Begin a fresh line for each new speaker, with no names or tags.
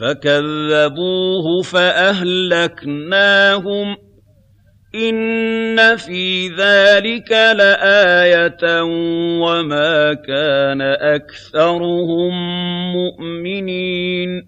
فَكَذَّبُوهُ فَأَهْلَكْنَاهُمْ ۗ. إِنَّ فِي ذَٰلِكَ لَآيَةً ۖ وَمَا كَانَ أَكْثَرُهُم مُّؤْمِنِينَ.